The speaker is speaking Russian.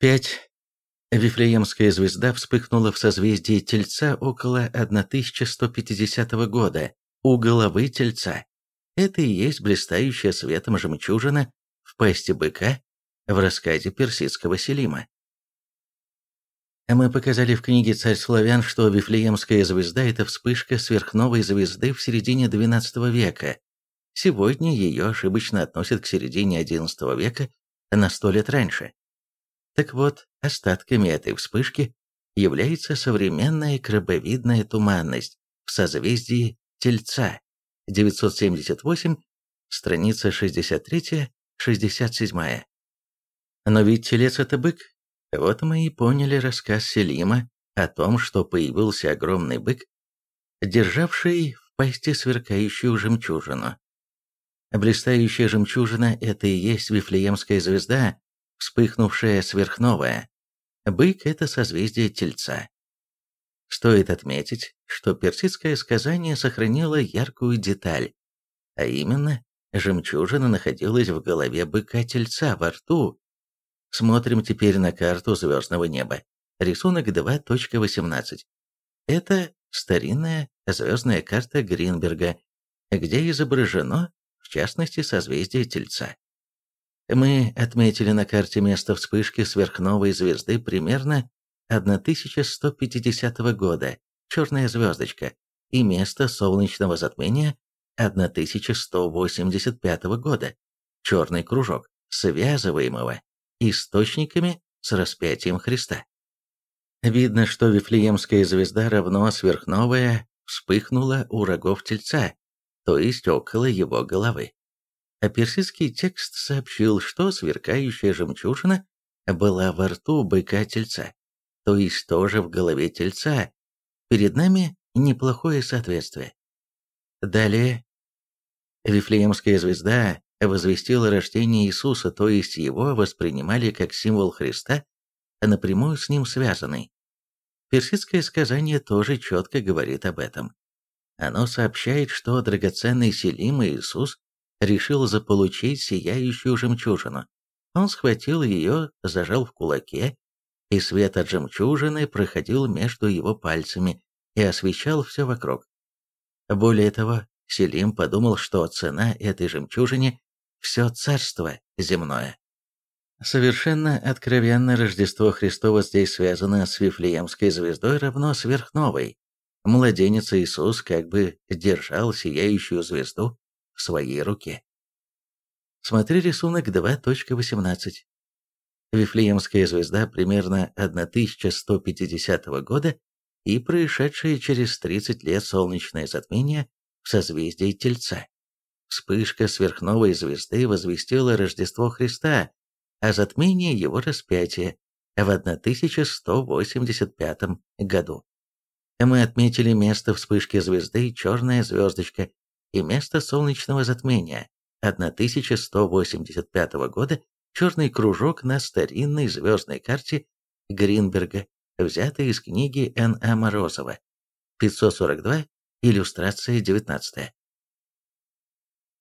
5. Вифлеемская звезда вспыхнула в созвездии Тельца около 1150 года, у головы Тельца. Это и есть блистающая светом жемчужина в пасти быка в рассказе персидского Селима. Мы показали в книге «Царь славян», что Вифлеемская звезда – это вспышка сверхновой звезды в середине XII века. Сегодня ее ошибочно относят к середине XI века на сто лет раньше. Так вот, остатками этой вспышки является современная крабовидная туманность в созвездии Тельца, 978, страница 63-67. Но ведь Телец – это бык. Вот мы и поняли рассказ Селима о том, что появился огромный бык, державший в пасти сверкающую жемчужину. Блистающая жемчужина – это и есть Вифлеемская звезда, вспыхнувшая сверхновая. Бык – это созвездие Тельца. Стоит отметить, что персидское сказание сохранило яркую деталь, а именно, жемчужина находилась в голове быка-тельца во рту. Смотрим теперь на карту звездного неба. Рисунок 2.18. Это старинная звездная карта Гринберга, где изображено, в частности, созвездие Тельца. Мы отметили на карте место вспышки сверхновой звезды примерно 1150 года, черная звездочка, и место солнечного затмения 1185 года, черный кружок, связываемого источниками с распятием Христа. Видно, что Вифлеемская звезда равно сверхновая вспыхнула у рогов Тельца, то есть около его головы а персидский текст сообщил, что сверкающая жемчужина была во рту быка-тельца, то есть тоже в голове тельца. Перед нами неплохое соответствие. Далее. Вифлеемская звезда возвестила рождение Иисуса, то есть его воспринимали как символ Христа, а напрямую с ним связанный. Персидское сказание тоже четко говорит об этом. Оно сообщает, что драгоценный Селим Иисус решил заполучить сияющую жемчужину. Он схватил ее, зажал в кулаке, и свет от жемчужины проходил между его пальцами и освещал все вокруг. Более того, Селим подумал, что цена этой жемчужине – все царство земное. Совершенно откровенно Рождество Христово здесь связано с Вифлеемской звездой равно сверхновой. Младенец Иисус как бы держал сияющую звезду в своей руке. Смотри рисунок 2.18. Вифлеемская звезда примерно 1150 года и происшедшее через 30 лет солнечное затмение в созвездии Тельца. Вспышка сверхновой звезды возвестила Рождество Христа, а затмение его распятия в 1185 году. Мы отметили место вспышки звезды «Черная звездочка» и место солнечного затмения 1185 года черный кружок на старинной звездной карте Гринберга, взятый из книги Н.А. Морозова, 542, иллюстрация 19.